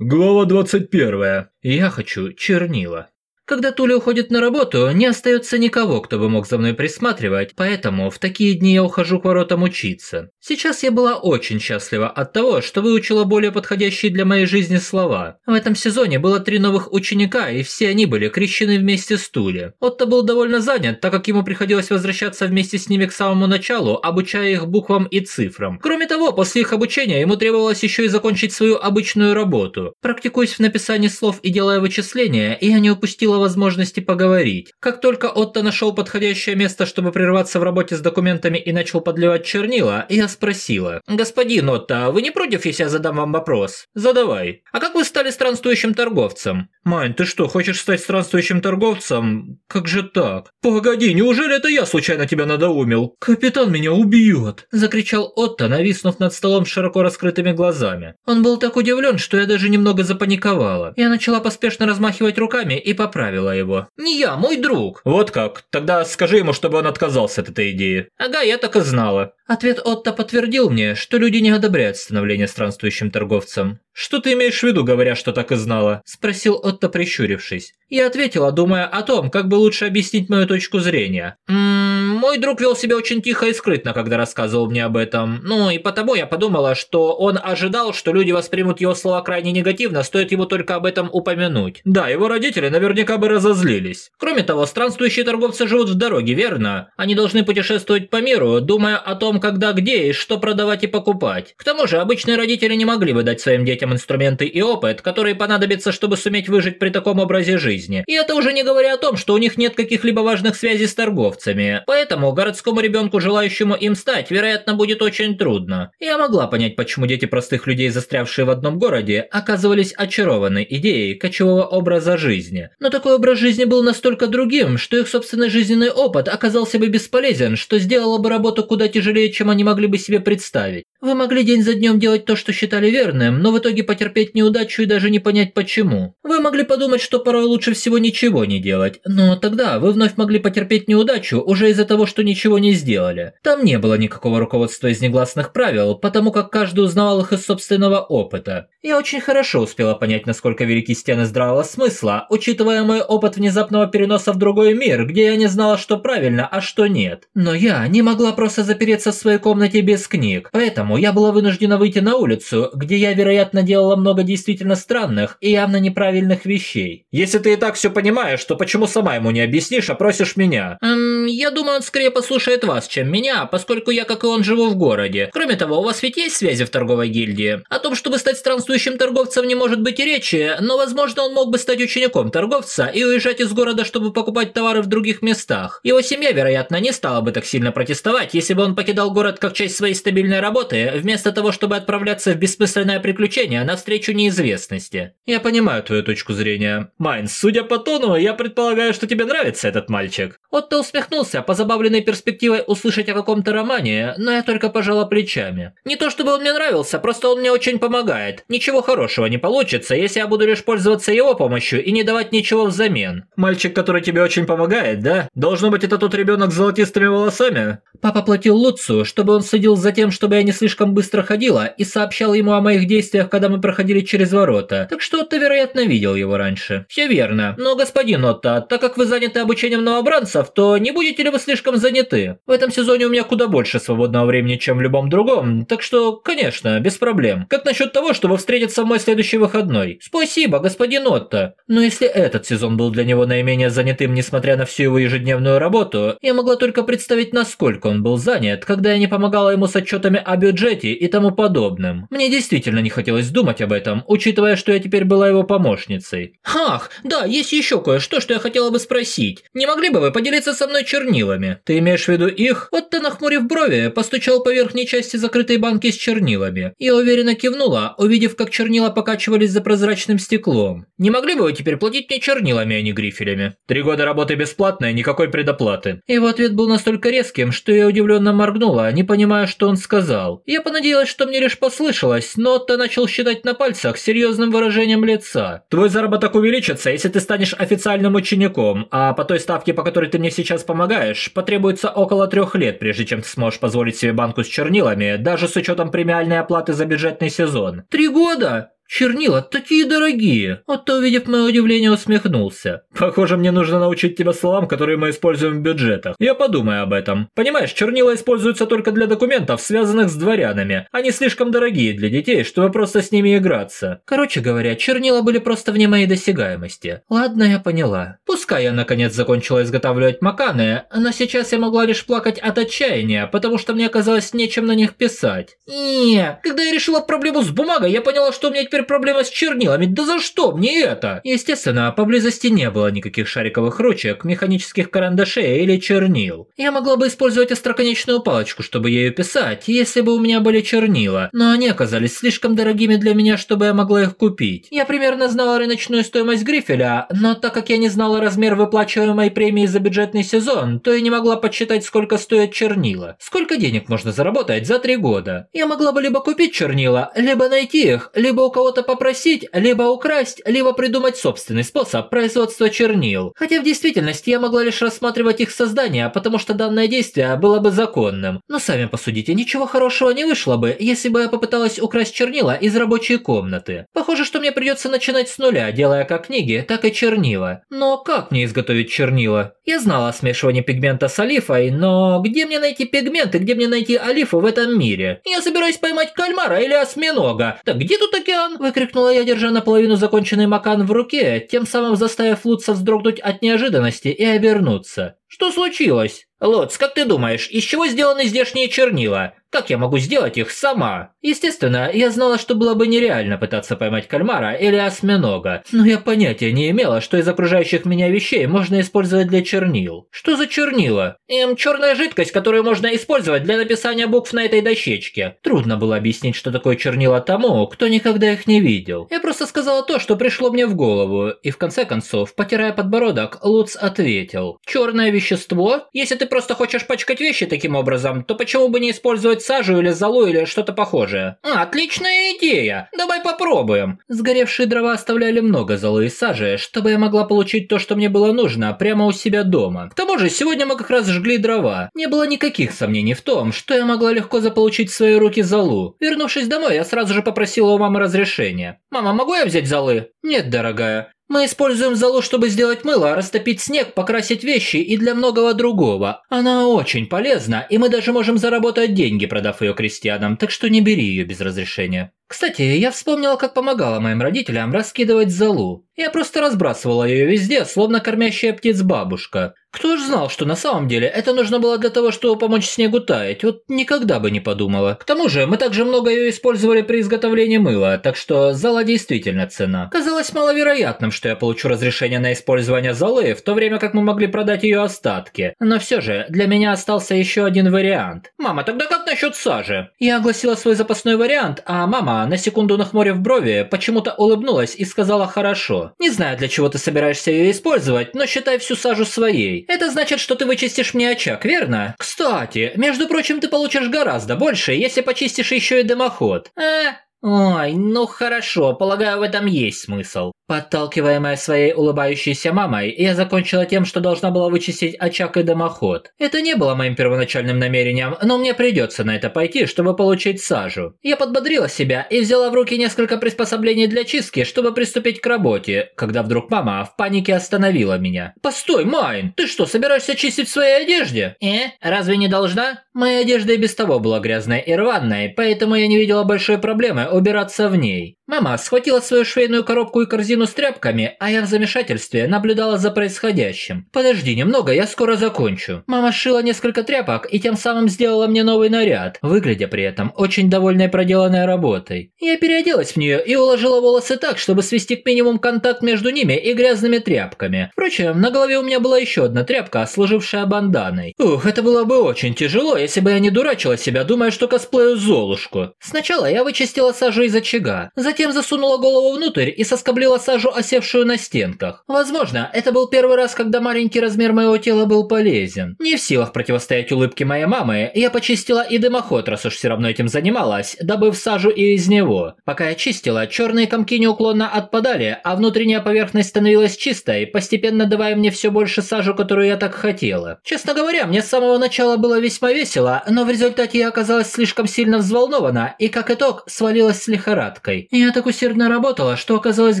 Глава 21. Я хочу чернила. Когда Туля уходит на работу, не остается никого, кто бы мог за мной присматривать, поэтому в такие дни я ухожу к воротам учиться. Сейчас я была очень счастлива от того, что выучила более подходящие для моей жизни слова. В этом сезоне было три новых ученика, и все они были крещены вместе с Тули. Отто был довольно занят, так как ему приходилось возвращаться вместе с ними к самому началу, обучая их буквам и цифрам. Кроме того, после их обучения ему требовалось еще и закончить свою обычную работу. Практикуясь в написании слов и делая вычисления, я не упустила возможности поговорить. Как только Отто нашел подходящее место, чтобы прерваться в работе с документами и начал подливать чернила, я спросила. «Господин Отто, вы не против, если я задам вам вопрос?» «Задавай. А как вы стали странствующим торговцем?» «Мань, ты что, хочешь стать странствующим торговцем? Как же так? Погоди, неужели это я случайно тебя надоумил? Капитан меня убьет!» Закричал Отто, нависнув над столом широко раскрытыми глазами. Он был так удивлен, что я даже немного запаниковала. Я начала поспешно размахивать руками и поправила его. «Не я, мой друг». «Вот как? Тогда скажи ему, чтобы он отказался от этой идеи». «Ага, я так и знала». Ответ Отто подтвердил мне, что люди не одобряют становление странствующим торговцем. «Что ты имеешь в виду, говоря, что так и знала?» – спросил Отто, прищурившись. Я ответила, думая о том, как бы лучше объяснить мою точку зрения. «Ммм, мой друг вел себя очень тихо и скрытно, когда рассказывал мне об этом. Ну и потому я подумала, что он ожидал, что люди воспримут его слова крайне негативно, стоит ему только об этом упомянуть. Да, его родители наверняка бы разозлились. Кроме того, странствующие торговцы живут в дороге, верно? Они должны путешествовать по миру, думая о том, когда, где и что продавать и покупать. К тому же, обычные родители не могли бы дать своим детям инструменты и опыт, которые понадобятся, чтобы суметь выжить при таком образе жизни. И это уже не говоря о том, что у них нет каких-либо важных связей с торговцами. Поэтому городскому ребенку, желающему им стать, вероятно, будет очень трудно. Я могла понять, почему дети простых людей, застрявшие в одном городе, оказывались очарованы идеей кочевого образа жизни. Но такой образ жизни был настолько другим, что их собственный жизненный опыт оказался бы бесполезен, что сделало бы работу куда тяжелее, чем они могли бы себе представить. Вы могли день за днем делать то, что считали верным, но в итоге потерпеть неудачу и даже не понять почему. Вы могли подумать, что порой лучше всего ничего не делать, но тогда вы вновь могли потерпеть неудачу уже из-за того, что ничего не сделали. Там не было никакого руководства из негласных правил, потому как каждый узнавал их из собственного опыта. Я очень хорошо успела понять, насколько велики стены здравого смысла, учитывая мой опыт внезапного переноса в другой мир, где я не знала, что правильно, а что нет. Но я не могла просто запереться в своей комнате без книг, поэтому Поэтому я была вынуждена выйти на улицу, где я, вероятно, делала много действительно странных и явно неправильных вещей. Если ты и так все понимаешь, то почему сама ему не объяснишь, а просишь меня? Эм, я думаю, он скорее послушает вас, чем меня, поскольку я, как и он, живу в городе. Кроме того, у вас ведь есть связи в торговой гильдии. О том, чтобы стать странствующим торговцем, не может быть и речи, но, возможно, он мог бы стать учеником торговца и уезжать из города, чтобы покупать товары в других местах. Его семья, вероятно, не стала бы так сильно протестовать, если бы он покидал город как часть своей стабильной работы вместо того, чтобы отправляться в бессмысленное приключение навстречу неизвестности. Я понимаю твою точку зрения. Майнс, судя по тону, я предполагаю, что тебе нравится этот мальчик. Отто усмехнулся, позабавленной перспективой услышать о каком-то романе, но я только пожала плечами. Не то чтобы он мне нравился, просто он мне очень помогает. Ничего хорошего не получится, если я буду лишь пользоваться его помощью и не давать ничего взамен. Мальчик, который тебе очень помогает, да? Должно быть, это тот ребенок с золотистыми волосами? Папа платил Луцу, чтобы он следил за тем, чтобы я не слишком быстро ходила, и сообщал ему о моих действиях, когда мы проходили через ворота. Так что Отто, вероятно, видел его раньше. Все верно. Но, господин Отто, так как вы заняты обучением новобранцев, то не будете ли вы слишком заняты? В этом сезоне у меня куда больше свободного времени, чем в любом другом, так что, конечно, без проблем. Как насчет того, чтобы встретиться в мой следующий выходной? Спасибо, господин Отто. Но если этот сезон был для него наименее занятым, несмотря на всю его ежедневную работу, я могла только представить, насколько он был занят, когда я не помогала ему с отчетами о бюджете и тому подобным. Мне действительно не хотелось думать об этом, учитывая, что я теперь была его помощницей. Ах, да, есть еще кое-что, что я хотела бы спросить. Не могли бы вы поделиться со мной чернилами? Ты имеешь в виду их? Вот ты, нахмурив брови, постучал по верхней части закрытой банки с чернилами. Я уверенно кивнула, увидев, как чернила покачивались за прозрачным стеклом. Не могли бы вы теперь платить мне чернилами, а не грифелями? Три года работы бесплатно и никакой предоплаты. Его ответ был настолько резким, что я удивленно моргнула, не понимая, что он сказал. Я понадеялась, что мне лишь послышалось, но Отто начал считать на пальцах серьезным выражением лица. Твой заработок увеличится, если ты станешь официальным учеником, а по той ставке, по которой ты мне сейчас помогаешь, потребуется около трех лет, прежде чем ты сможешь позволить себе банку с чернилами, даже с учетом премиальной оплаты за бюджетный сезон. Три года? Чернила такие дорогие. Отто, увидев мое удивление, усмехнулся. Похоже, мне нужно научить тебя словам, которые мы используем в бюджетах. Я подумаю об этом. Понимаешь, чернила используются только для документов, связанных с дворянами. Они слишком дорогие для детей, чтобы просто с ними играться. Короче говоря, чернила были просто вне моей досягаемости. Ладно, я поняла. Пускай я наконец закончила изготавливать маканы, но сейчас я могла лишь плакать от отчаяния, потому что мне оказалось нечем на них писать. Не, когда я решила проблему с бумагой, я поняла, что у меня теперь проблема с чернилами. Да за что мне это? Естественно, поблизости не было никаких шариковых ручек, механических карандашей или чернил. Я могла бы использовать остроконечную палочку, чтобы ею писать, если бы у меня были чернила, но они оказались слишком дорогими для меня, чтобы я могла их купить. Я примерно знала рыночную стоимость грифеля, но так как я не знала размер выплачиваемой премии за бюджетный сезон, то я не могла подсчитать, сколько стоят чернила. Сколько денег можно заработать за три года? Я могла бы либо купить чернила, либо найти их, либо у кого-то попросить, либо украсть, либо придумать собственный способ производства чернил. Хотя в действительности я могла лишь рассматривать их создание, потому что данное действие было бы законным. Но сами посудите, ничего хорошего не вышло бы, если бы я попыталась украсть чернила из рабочей комнаты. Похоже, что мне придется начинать с нуля, делая как книги, так и чернила. Но как мне изготовить чернила? Я знала о смешивании пигмента с олифой, но где мне найти пигмент и где мне найти олифу в этом мире? Я собираюсь поймать кальмара или осьминога. Так где тут океан? Выкрикнула я, держа наполовину законченный макан в руке, тем самым заставив Лутца вздрогнуть от неожиданности и обернуться. Что случилось? Лотс, как ты думаешь, из чего сделаны здешние чернила? Как я могу сделать их сама? Естественно, я знала, что было бы нереально пытаться поймать кальмара или осьминога, но я понятия не имела, что из окружающих меня вещей можно использовать для чернил. Что за чернила? Эм, черная жидкость, которую можно использовать для написания букв на этой дощечке. Трудно было объяснить, что такое чернила тому, кто никогда их не видел. Я просто сказала то, что пришло мне в голову, и в конце концов, потирая подбородок, Луц ответил. Черное вещество? Если ты просто хочешь пачкать вещи таким образом, то почему бы не использовать сажу или золу или что-то похожее. А, отличная идея. Давай попробуем. Сгоревшие дрова оставляли много золы и сажи, чтобы я могла получить то, что мне было нужно, прямо у себя дома. К тому же, сегодня мы как раз жгли дрова. Не было никаких сомнений в том, что я могла легко заполучить в свои руки золу. Вернувшись домой, я сразу же попросила у мамы разрешения. «Мама, могу я взять золы?» «Нет, дорогая. Мы используем золу, чтобы сделать мыло, растопить снег, покрасить вещи и для многого другого. Она очень полезна, и мы даже можем заработать деньги, продав ее крестьянам, так что не бери ее без разрешения. Кстати, я вспомнила, как помогала моим родителям раскидывать золу. Я просто разбрасывала ее везде, словно кормящая птиц бабушка. Кто ж знал, что на самом деле это нужно было для того, чтобы помочь снегу таять, вот никогда бы не подумала. К тому же, мы также много ее использовали при изготовлении мыла, так что зола действительно цена. Казалось маловероятным, что я получу разрешение на использование золы, в то время как мы могли продать ее остатки. Но все же, для меня остался еще один вариант. «Мама, тогда как насчет сажи?» Я огласила свой запасной вариант, а мама, на секунду нахмурив брови, почему-то улыбнулась и сказала «хорошо». Не знаю, для чего ты собираешься ее использовать, но считай всю сажу своей. Это значит, что ты вычистишь мне очаг, верно? Кстати, между прочим, ты получишь гораздо больше, если почистишь еще и дымоход. А, Ой, ну хорошо, полагаю, в этом есть смысл. Подталкиваемая своей улыбающейся мамой, я закончила тем, что должна была вычистить очаг и дымоход. Это не было моим первоначальным намерением, но мне придется на это пойти, чтобы получить сажу. Я подбодрила себя и взяла в руки несколько приспособлений для чистки, чтобы приступить к работе, когда вдруг мама в панике остановила меня. «Постой, Майн, ты что, собираешься чистить в своей одежде?» «Э, разве не должна?» Моя одежда и без того была грязной и рваной, поэтому я не видела большой проблемы убираться в ней. Мама схватила свою швейную коробку и корзину с тряпками, а я в замешательстве наблюдала за происходящим. «Подожди немного, я скоро закончу». Мама сшила несколько тряпок и тем самым сделала мне новый наряд, выглядя при этом очень довольной проделанной работой. Я переоделась в нее и уложила волосы так, чтобы свести к минимум контакт между ними и грязными тряпками. Впрочем, на голове у меня была еще одна тряпка, служившая банданой. Ух, это было бы очень тяжело, если бы я не дурачила себя, думая, что косплею Золушку. Сначала я вычистила сажу из очага, затем Затем засунула голову внутрь и соскоблила сажу, осевшую на стенках. Возможно, это был первый раз, когда маленький размер моего тела был полезен. Не в силах противостоять улыбке моей мамы, я почистила и дымоход, раз уж все равно этим занималась, добыв сажу и из него. Пока я чистила, черные комки неуклонно отпадали, а внутренняя поверхность становилась чистой, постепенно давая мне все больше сажу, которую я так хотела. Честно говоря, мне с самого начала было весьма весело, но в результате я оказалась слишком сильно взволнована и, как итог, свалилась с лихорадкой. Я Я так усердно работала, что оказалась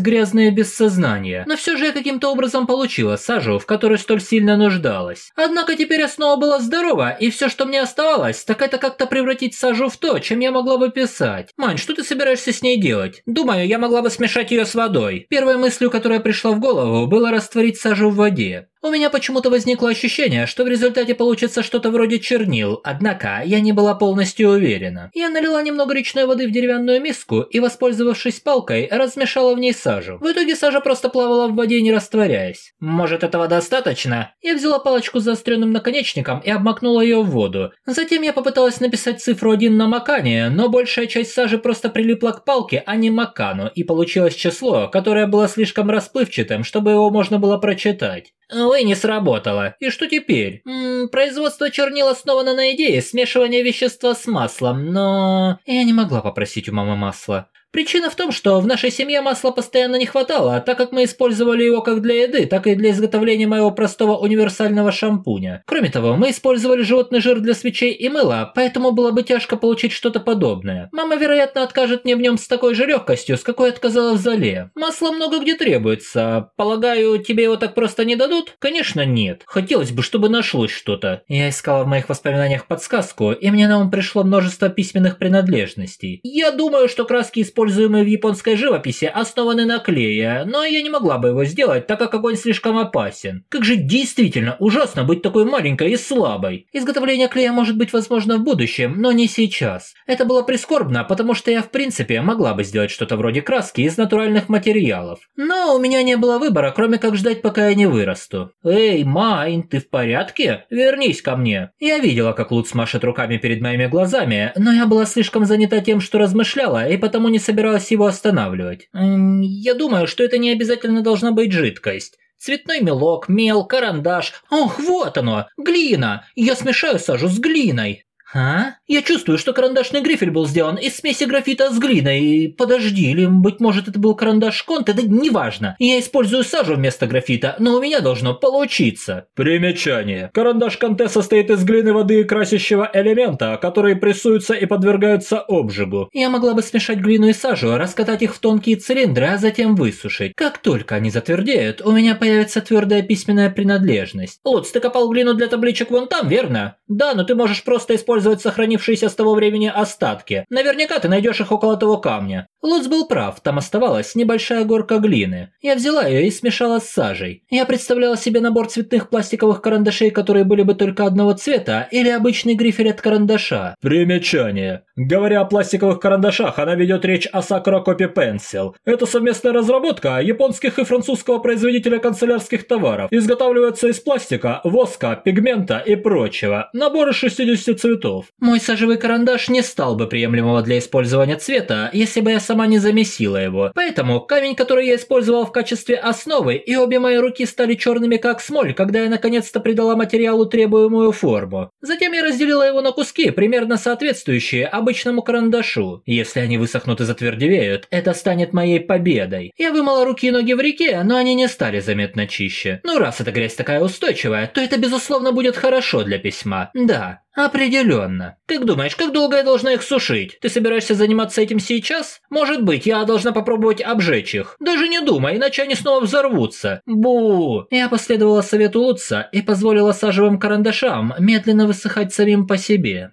грязная без сознания, но все же я каким-то образом получила сажу, в которой столь сильно нуждалась. Однако теперь я снова была здорова, и все, что мне оставалось, так это как-то превратить сажу в то, чем я могла бы писать. Мань, что ты собираешься с ней делать? Думаю, я могла бы смешать ее с водой. Первой мыслью, которая пришла в голову, было растворить сажу в воде. У меня почему-то возникло ощущение, что в результате получится что-то вроде чернил, однако я не была полностью уверена. Я налила немного речной воды в деревянную миску и, воспользовавшись палкой, размешала в ней сажу. В итоге сажа просто плавала в воде, не растворяясь. Может, этого достаточно? Я взяла палочку с заостренным наконечником и обмакнула ее в воду. Затем я попыталась написать цифру 1 на макане, но большая часть сажи просто прилипла к палке, а не макану, и получилось число, которое было слишком расплывчатым, чтобы его можно было прочитать. Увы, не сработало. И что теперь? М -м, производство чернил основано на идее смешивания вещества с маслом, но... Я не могла попросить у мамы масла. Причина в том, что в нашей семье масла постоянно не хватало, так как мы использовали его как для еды, так и для изготовления моего простого универсального шампуня. Кроме того, мы использовали животный жир для свечей и мыла, поэтому было бы тяжко получить что-то подобное. Мама, вероятно, откажет мне в нем с такой же легкостью, с какой отказала в зале. Масла много где требуется. Полагаю, тебе его так просто не дадут? Конечно, нет. Хотелось бы, чтобы нашлось что-то. Я искала в моих воспоминаниях подсказку, и мне на ум пришло множество письменных принадлежностей. Я думаю, что краски используются используемые в японской живописи, основаны на клее, но я не могла бы его сделать, так как огонь слишком опасен. Как же действительно ужасно быть такой маленькой и слабой. Изготовление клея может быть возможно в будущем, но не сейчас. Это было прискорбно, потому что я в принципе могла бы сделать что-то вроде краски из натуральных материалов. Но у меня не было выбора, кроме как ждать, пока я не вырасту. Эй, Майн, ты в порядке? Вернись ко мне. Я видела, как Луц машет руками перед моими глазами, но я была слишком занята тем, что размышляла, и потому не собиралась его останавливать. Я думаю, что это не обязательно должна быть жидкость. Цветной мелок, мел, карандаш. Ох, вот оно, глина. Я смешаю сажу с глиной. А? Я чувствую, что карандашный грифель был сделан из смеси графита с глиной. Подожди, или, быть может, это был карандаш Конте, да неважно. Я использую сажу вместо графита, но у меня должно получиться. Примечание. Карандаш Конте состоит из глины, воды и красящего элемента, которые прессуются и подвергаются обжигу. Я могла бы смешать глину и сажу, раскатать их в тонкие цилиндры, а затем высушить. Как только они затвердеют, у меня появится твердая письменная принадлежность. Луц, ты копал глину для табличек вон там, верно? Да, но ты можешь просто использовать использовать сохранившиеся с того времени остатки. Наверняка ты найдешь их около того камня. Луц был прав, там оставалась небольшая горка глины. Я взяла ее и смешала с сажей. Я представляла себе набор цветных пластиковых карандашей, которые были бы только одного цвета, или обычный грифель от карандаша. Примечание. Говоря о пластиковых карандашах, она ведет речь о Sakura Copy Pencil. Это совместная разработка японских и французского производителя канцелярских товаров. Изготавливается из пластика, воска, пигмента и прочего. Набор из 60 цветов. Мой сажевый карандаш не стал бы приемлемого для использования цвета, если бы я сама не замесила его. Поэтому камень, который я использовал в качестве основы, и обе мои руки стали черными как смоль, когда я наконец-то придала материалу требуемую форму. Затем я разделила его на куски, примерно соответствующие обычному карандашу. Если они высохнут и затвердевеют, это станет моей победой. Я вымыла руки и ноги в реке, но они не стали заметно чище. Ну раз эта грязь такая устойчивая, то это безусловно будет хорошо для письма. Да, Определенно. Как думаешь, как долго я должна их сушить? Ты собираешься заниматься этим сейчас? Может быть, я должна попробовать обжечь их. Даже не думай, иначе они снова взорвутся. Бу. Я последовала совету Лутца и позволила сажевым карандашам медленно высыхать самим по себе.